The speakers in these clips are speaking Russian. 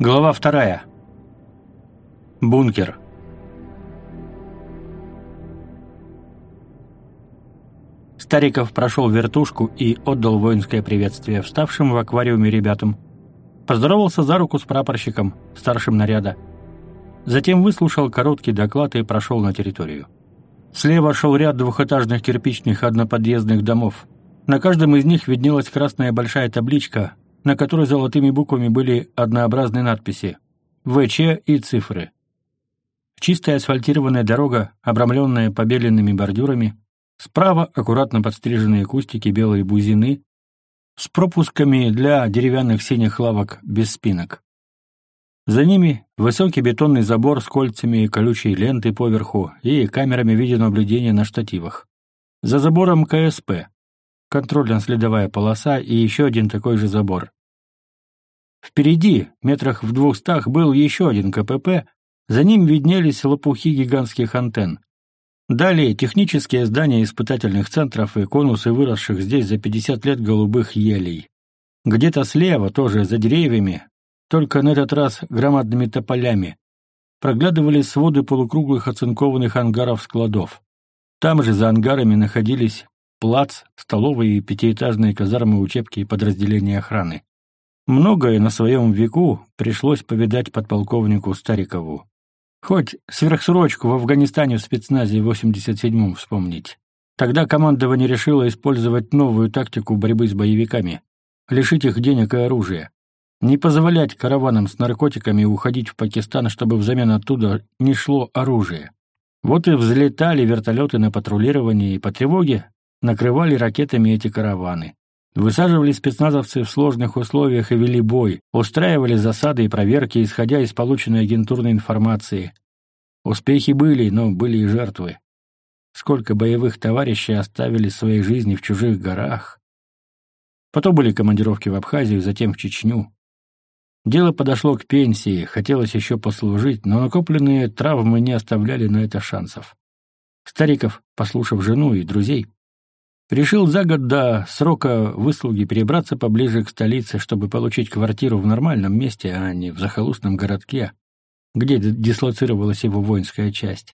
Глава вторая. Бункер. Стариков прошел вертушку и отдал воинское приветствие вставшим в аквариуме ребятам. Поздоровался за руку с прапорщиком, старшим наряда. Затем выслушал короткий доклад и прошел на территорию. Слева шел ряд двухэтажных кирпичных одноподъездных домов. На каждом из них виднелась красная большая табличка, на которой золотыми буквами были однообразные надписи «ВЧ» и цифры. Чистая асфальтированная дорога, обрамленная побеленными бордюрами, справа аккуратно подстриженные кустики белой бузины с пропусками для деревянных синих лавок без спинок. За ними высокий бетонный забор с кольцами и колючей лентой поверху и камерами видеонаблюдения на штативах. За забором КСП, контрольно-следовая полоса и еще один такой же забор. Впереди, метрах в двухстах, был еще один КПП, за ним виднелись лопухи гигантских антенн. Далее технические здания испытательных центров и конусы выросших здесь за 50 лет голубых елей. Где-то слева, тоже за деревьями, только на этот раз громадными тополями, проглядывали своды полукруглых оцинкованных ангаров-складов. Там же за ангарами находились плац, столовые и пятиэтажные казармы учебки и подразделения охраны. Многое на своем веку пришлось повидать подполковнику Старикову. Хоть сверхсрочку в Афганистане в спецназе 87-м вспомнить. Тогда командование решило использовать новую тактику борьбы с боевиками. Лишить их денег и оружия. Не позволять караванам с наркотиками уходить в Пакистан, чтобы взамен оттуда не шло оружие. Вот и взлетали вертолеты на патрулирование и по тревоге накрывали ракетами эти караваны. Высаживали спецназовцы в сложных условиях и вели бой, устраивали засады и проверки, исходя из полученной агентурной информации. Успехи были, но были и жертвы. Сколько боевых товарищей оставили свои жизни в чужих горах. Потом были командировки в Абхазию, затем в Чечню. Дело подошло к пенсии, хотелось еще послужить, но накопленные травмы не оставляли на это шансов. Стариков, послушав жену и друзей, Решил за год до срока выслуги перебраться поближе к столице, чтобы получить квартиру в нормальном месте, а не в захолустном городке, где дислоцировалась его воинская часть.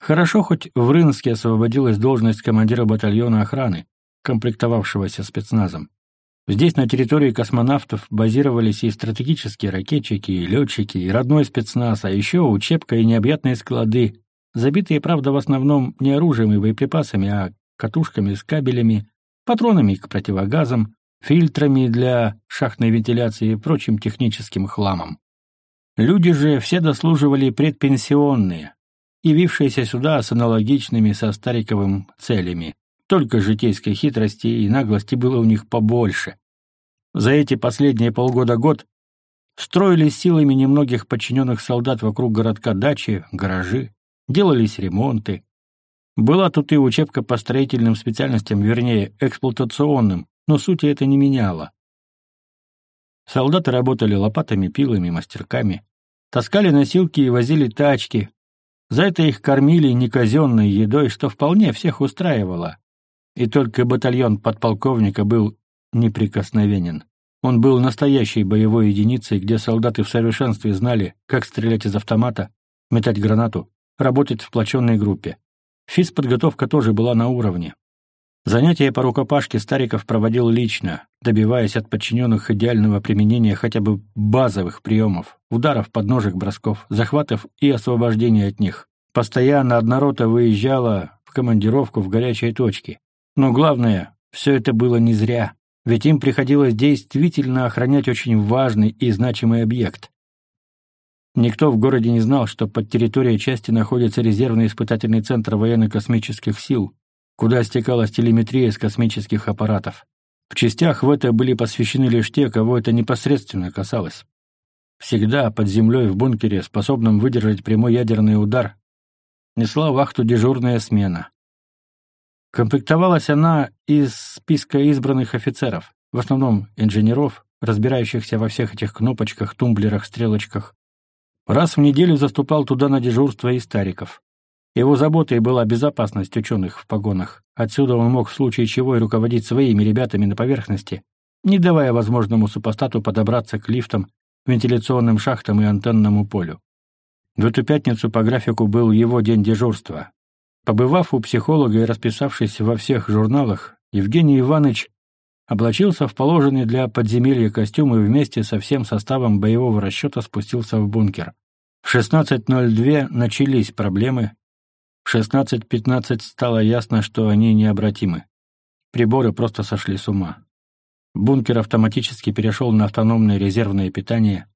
Хорошо, хоть в Рынске освободилась должность командира батальона охраны, комплектовавшегося спецназом. Здесь на территории космонавтов базировались и стратегические ракетчики, и летчики, и родной спецназ, а еще учебка и необъятные склады, забитые, правда, в основном не оружием и боеприпасами, а катушками с кабелями, патронами к противогазам, фильтрами для шахтной вентиляции и прочим техническим хламом. Люди же все дослуживали предпенсионные, явившиеся сюда с аналогичными со Стариковым целями. Только житейской хитрости и наглости было у них побольше. За эти последние полгода-год строили силами немногих подчиненных солдат вокруг городка дачи, гаражи, делались ремонты, была тут и учебка по строительным специальностям, вернее, эксплуатационным, но сути это не меняло. Солдаты работали лопатами, пилами, мастерками, таскали носилки и возили тачки. За это их кормили неказенной едой, что вполне всех устраивало. И только батальон подполковника был неприкосновенен. Он был настоящей боевой единицей, где солдаты в совершенстве знали, как стрелять из автомата, метать гранату, работать в сплоченной группе. Физподготовка тоже была на уровне. Занятия по рукопашке Стариков проводил лично, добиваясь от подчиненных идеального применения хотя бы базовых приемов, ударов, подножек, бросков, захватов и освобождения от них. Постоянно одна рота выезжала в командировку в горячие точки. Но главное, все это было не зря, ведь им приходилось действительно охранять очень важный и значимый объект. Никто в городе не знал, что под территорией части находится резервный испытательный центр военно-космических сил, куда стекалась телеметрия из космических аппаратов. В частях в это были посвящены лишь те, кого это непосредственно касалось. Всегда под землей в бункере, способном выдержать прямой ядерный удар, несла вахту дежурная смена. Комплектовалась она из списка избранных офицеров, в основном инженеров, разбирающихся во всех этих кнопочках, тумблерах, стрелочках, Раз в неделю заступал туда на дежурство и Стариков. Его заботой была безопасность ученых в погонах. Отсюда он мог в случае чего и руководить своими ребятами на поверхности, не давая возможному супостату подобраться к лифтам вентиляционным шахтам и антенному полю. В эту пятницу по графику был его день дежурства. Побывав у психолога и расписавшись во всех журналах, Евгений Иванович облачился в положенный для подземелья костюм и вместе со всем составом боевого расчета спустился в бункер. В 16.02 начались проблемы. В 16.15 стало ясно, что они необратимы. Приборы просто сошли с ума. Бункер автоматически перешел на автономное резервное питание.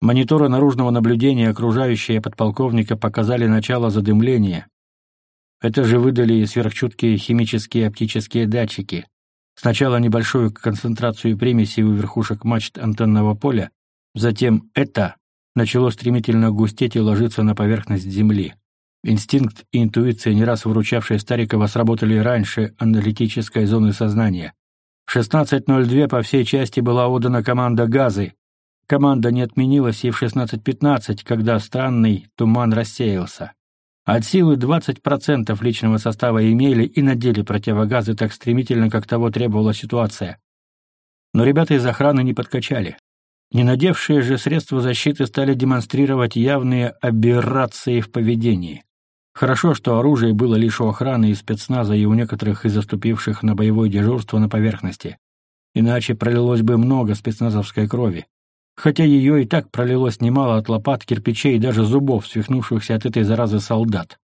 Мониторы наружного наблюдения, окружающие подполковника, показали начало задымления. Это же выдали и сверхчуткие химические оптические датчики. Сначала небольшую концентрацию примесей у верхушек мачт антенного поля, затем это начало стремительно густеть и ложиться на поверхность Земли. Инстинкт и интуиция, не раз выручавшие Старикова, сработали раньше аналитической зоны сознания. В 16.02 по всей части была отдана команда «Газы». Команда не отменилась и в 16.15, когда странный туман рассеялся. От силы 20% личного состава имели и надели противогазы так стремительно, как того требовала ситуация. Но ребята из охраны не подкачали. Не надевшие же средства защиты стали демонстрировать явные аберрации в поведении. Хорошо, что оружие было лишь у охраны и спецназа и у некоторых из заступивших на боевое дежурство на поверхности. Иначе пролилось бы много спецназовской крови хотя ее и так пролилось немало от лопат, кирпичей и даже зубов, свихнувшихся от этой заразы солдат.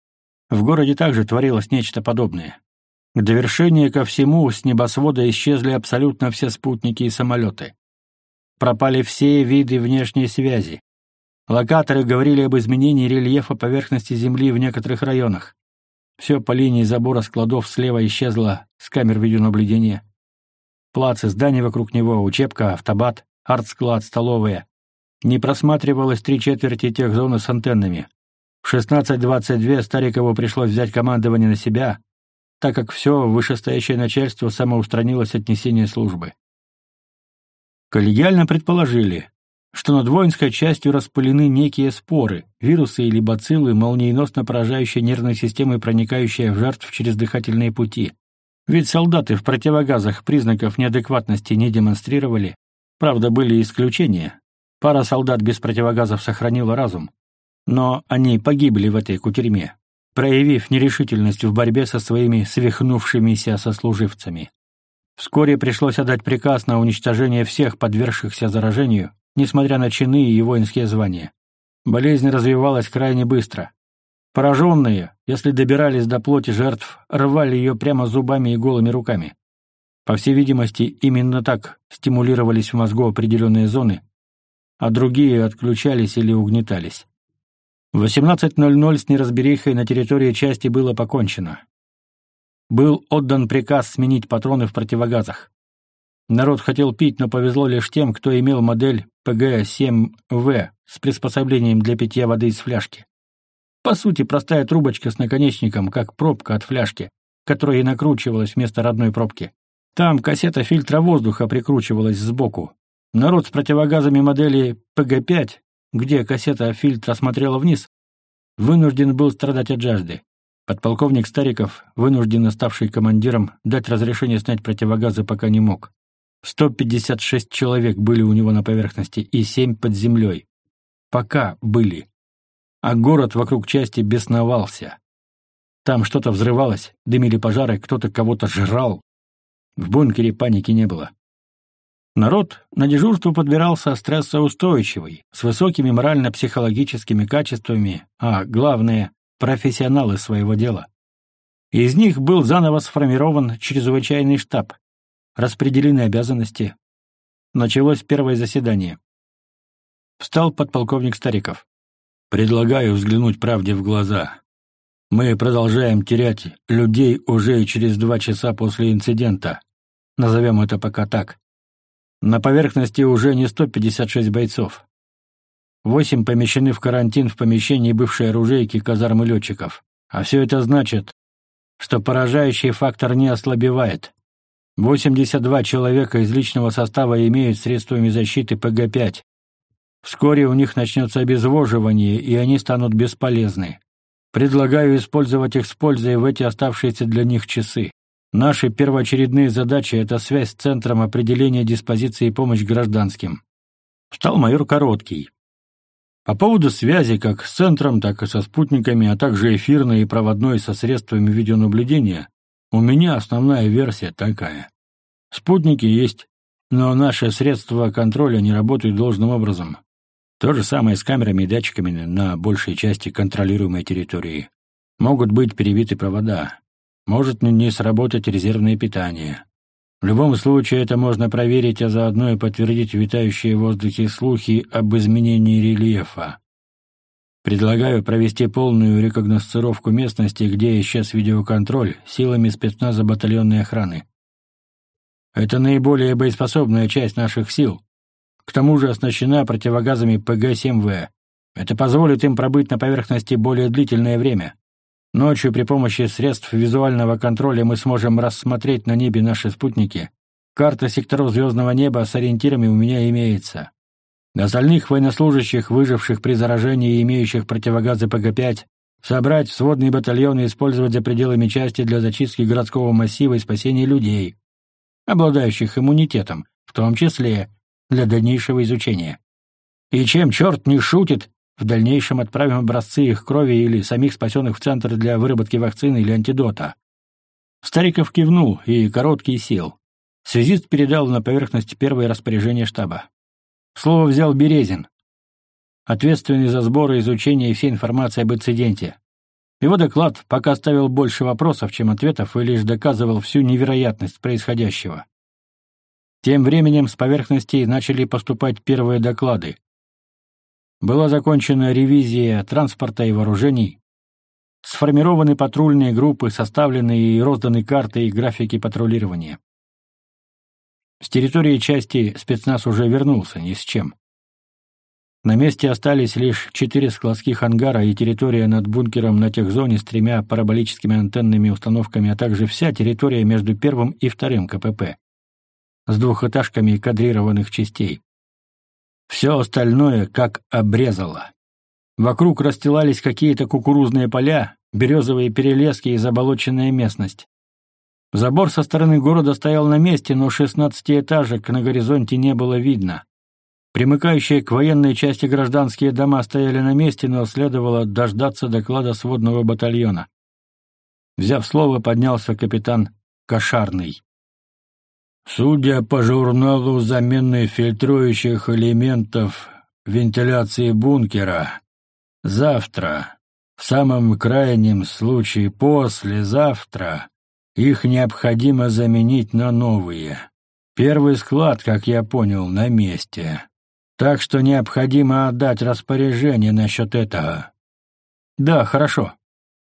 В городе также творилось нечто подобное. К довершению ко всему с небосвода исчезли абсолютно все спутники и самолеты. Пропали все виды внешней связи. Локаторы говорили об изменении рельефа поверхности Земли в некоторых районах. Все по линии забора складов слева исчезло с камер видеонаблюдения. Плац здания вокруг него, учебка, автобат артсклад, столовая. Не просматривалось три четверти тех зон с антеннами. В 16.22 Старикову пришлось взять командование на себя, так как все вышестоящее начальство самоустранилось от несения службы. Коллегиально предположили, что над воинской частью распылены некие споры, вирусы или бациллы, молниеносно поражающие нервной системы проникающие в жертв через дыхательные пути. Ведь солдаты в противогазах признаков неадекватности не демонстрировали, Правда, были исключения. Пара солдат без противогазов сохранила разум. Но они погибли в этой кутерьме, проявив нерешительность в борьбе со своими свихнувшимися сослуживцами. Вскоре пришлось отдать приказ на уничтожение всех подвергшихся заражению, несмотря на чины и воинские звания. Болезнь развивалась крайне быстро. Пораженные, если добирались до плоти жертв, рвали ее прямо зубами и голыми руками. По всей видимости, именно так стимулировались в мозгу определенные зоны, а другие отключались или угнетались. В 18.00 с неразберихой на территории части было покончено. Был отдан приказ сменить патроны в противогазах. Народ хотел пить, но повезло лишь тем, кто имел модель ПГ-7В с приспособлением для питья воды из фляжки. По сути, простая трубочка с наконечником, как пробка от фляжки, которая и накручивалась вместо родной пробки. Там кассета фильтра воздуха прикручивалась сбоку. Народ с противогазами модели ПГ-5, где кассета фильтра смотрела вниз, вынужден был страдать от жажды. Подполковник Стариков, вынужденно ставший командиром, дать разрешение снять противогазы пока не мог. 156 человек были у него на поверхности и 7 под землей. Пока были. А город вокруг части бесновался. Там что-то взрывалось, дымили пожары, кто-то кого-то жрал, в бункере паники не было. Народ на дежурство подбирался стрессоустойчивый, с высокими морально-психологическими качествами, а главное — профессионалы своего дела. Из них был заново сформирован чрезвычайный штаб, распределены обязанности. Началось первое заседание. Встал подполковник Стариков. «Предлагаю взглянуть правде в глаза. Мы продолжаем терять людей уже через два часа после инцидента. Назовем это пока так. На поверхности уже не 156 бойцов. Восемь помещены в карантин в помещении бывшей оружейки казармы летчиков. А все это значит, что поражающий фактор не ослабевает. 82 человека из личного состава имеют средствами защиты ПГ-5. Вскоре у них начнется обезвоживание, и они станут бесполезны. Предлагаю использовать их с пользой в эти оставшиеся для них часы. Наши первоочередные задачи — это связь с Центром определения диспозиции и помощь гражданским. Встал майор Короткий. По поводу связи как с центром, так и со спутниками, а также эфирной и проводной со средствами видеонаблюдения, у меня основная версия такая. Спутники есть, но наши средства контроля не работают должным образом. То же самое с камерами и датчиками на большей части контролируемой территории. Могут быть перебиты провода. Может не сработать резервное питание. В любом случае это можно проверить, а заодно и подтвердить витающие в воздухе слухи об изменении рельефа. Предлагаю провести полную рекогносцировку местности, где исчез видеоконтроль, силами спецназа батальонной охраны. Это наиболее боеспособная часть наших сил. К тому же оснащена противогазами ПГ-7В. Это позволит им пробыть на поверхности более длительное время. Ночью при помощи средств визуального контроля мы сможем рассмотреть на небе наши спутники. Карта секторов звездного неба с ориентирами у меня имеется. Остальных военнослужащих, выживших при заражении и имеющих противогазы ПГ-5, собрать в сводные батальоны и использовать за пределами части для зачистки городского массива и спасения людей, обладающих иммунитетом, в том числе для дальнейшего изучения. И чем черт не шутит, в дальнейшем отправим образцы их крови или самих спасенных в центр для выработки вакцины или антидота. Стариков кивнул и короткий сел. Связист передал на поверхность первое распоряжение штаба. Слово взял Березин, ответственный за сбор и изучение всей информации об инциденте. Его доклад пока ставил больше вопросов, чем ответов, и лишь доказывал всю невероятность происходящего. Тем временем с поверхности начали поступать первые доклады. Была закончена ревизия транспорта и вооружений, сформированы патрульные группы, составлены и розданы карты и графики патрулирования. С территории части спецназ уже вернулся ни с чем. На месте остались лишь четыре складских ангара и территория над бункером на техзоне с тремя параболическими антенными установками, а также вся территория между первым и вторым КПП с двухэтажками кадрированных частей. Все остальное как обрезало. Вокруг расстилались какие-то кукурузные поля, березовые перелески и заболоченная местность. Забор со стороны города стоял на месте, но шестнадцатиэтажек на горизонте не было видно. Примыкающие к военной части гражданские дома стояли на месте, но следовало дождаться доклада сводного батальона. Взяв слово, поднялся капитан Кошарный. Судя по журналу замены фильтрующих элементов вентиляции бункера, завтра, в самом крайнем случае послезавтра, их необходимо заменить на новые. Первый склад, как я понял, на месте. Так что необходимо отдать распоряжение насчет этого. Да, хорошо.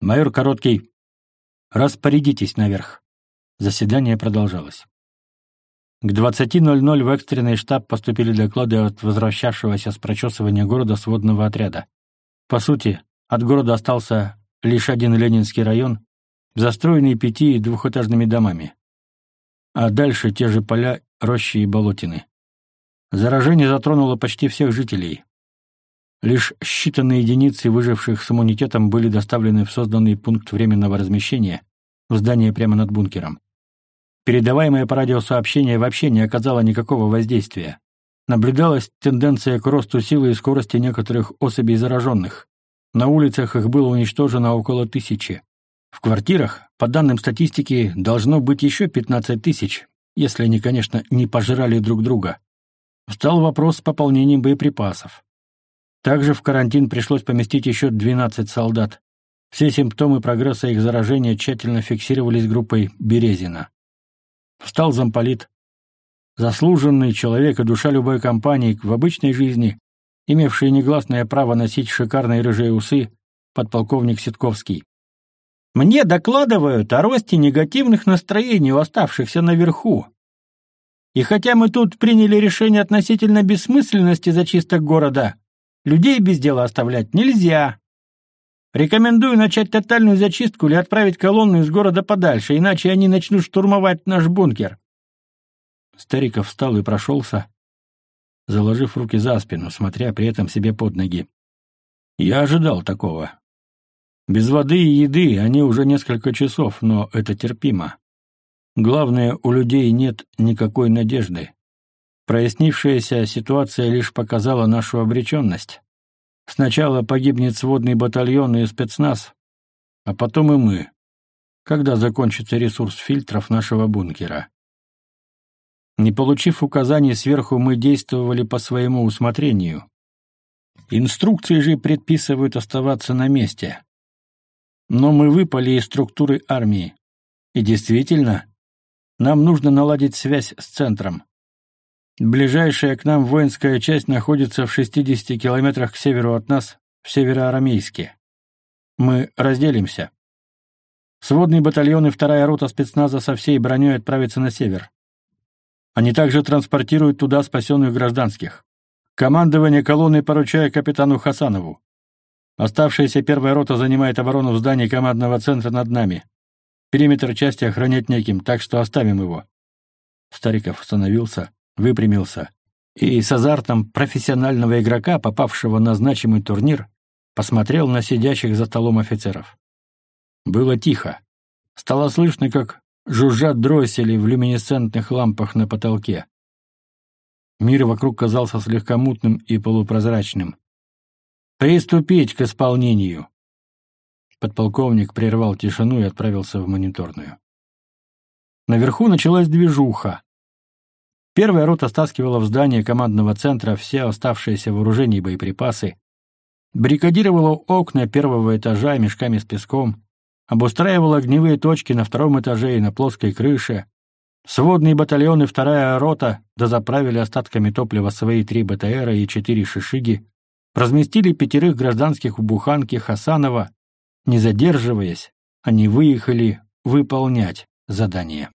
Майор Короткий, распорядитесь наверх. Заседание продолжалось. К 20.00 в экстренный штаб поступили доклады от возвращавшегося с прочесывания города сводного отряда. По сути, от города остался лишь один Ленинский район, застроенный пяти- и двухэтажными домами. А дальше те же поля, рощи и болотины. Заражение затронуло почти всех жителей. Лишь считанные единицы выживших с иммунитетом были доставлены в созданный пункт временного размещения в здание прямо над бункером. Передаваемое по радиосообщение вообще не оказало никакого воздействия. Наблюдалась тенденция к росту силы и скорости некоторых особей зараженных. На улицах их было уничтожено около тысячи. В квартирах, по данным статистики, должно быть еще 15 тысяч, если они, конечно, не пожирали друг друга. Встал вопрос с пополнением боеприпасов. Также в карантин пришлось поместить еще 12 солдат. Все симптомы прогресса их заражения тщательно фиксировались группой Березина. Встал замполит. Заслуженный человек и душа любой компании в обычной жизни, имевший негласное право носить шикарные рыжие усы, подполковник Ситковский. Мне докладывают о росте негативных настроений у оставшихся наверху. И хотя мы тут приняли решение относительно бессмысленности зачисток города, людей без дела оставлять нельзя. Рекомендую начать тотальную зачистку или отправить колонну из города подальше, иначе они начнут штурмовать наш бункер. Стариков встал и прошелся, заложив руки за спину, смотря при этом себе под ноги. Я ожидал такого. Без воды и еды они уже несколько часов, но это терпимо. Главное, у людей нет никакой надежды. Прояснившаяся ситуация лишь показала нашу обреченность. Сначала погибнет сводный батальон и спецназ, а потом и мы, когда закончится ресурс фильтров нашего бункера. Не получив указаний сверху, мы действовали по своему усмотрению. Инструкции же предписывают оставаться на месте. Но мы выпали из структуры армии. И действительно, нам нужно наладить связь с центром. Ближайшая к нам воинская часть находится в 60 километрах к северу от нас, в Североарамейске. Мы разделимся. Сводный батальон и вторая рота спецназа со всей броней отправятся на север. Они также транспортируют туда спасенных гражданских. Командование колонны поручаю капитану Хасанову. Оставшаяся первая рота занимает оборону в здании командного центра над нами. Периметр части охранять неким, так что оставим его. Стариков остановился, выпрямился и с азартом профессионального игрока, попавшего на значимый турнир, посмотрел на сидящих за столом офицеров. Было тихо. Стало слышно, как жужжат дроссели в люминесцентных лампах на потолке. Мир вокруг казался слегка мутным и полупрозрачным. «Приступить к исполнению!» Подполковник прервал тишину и отправился в мониторную. Наверху началась движуха. Первая рота стаскивала в здание командного центра все оставшиеся вооружения и боеприпасы, баррикадировала окна первого этажа мешками с песком, обустраивал огневые точки на втором этаже и на плоской крыше. Сводные батальоны вторая рота дозаправили остатками топлива свои три БТРа и четыре шишиги, разместили пятерых гражданских у буханки Хасанова. Не задерживаясь, они выехали выполнять задание.